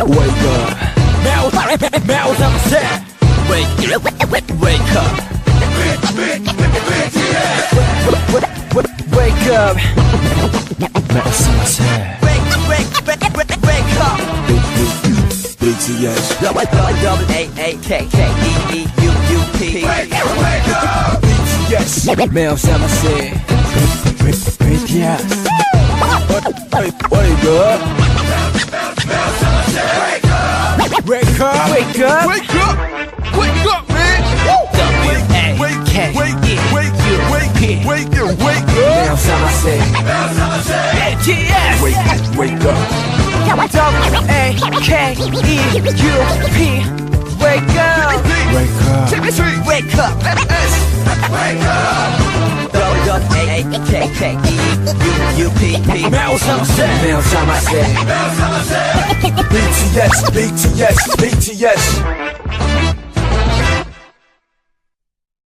Wake up. Melt, melt, I'm sad Wake up, wake up. Wake up. Melt, I'm sad Wake, wake, wake, wake, wake up. BTS W-A-A-K-K-E-E-U-U-P Wake up, wake up BTS Melt, I'm sad BTS Wake up. Wake up. Wake up. Wake up. Wake up, man. W, A, Wake, wake, E, wake, wake, P. wake, wake, wake Metal up. Sunset. BTS. Wake, wake up. W, A, K, E, U, P. Wake up. Wake up. Wake up. Wake up. BTS, BTS, BTS.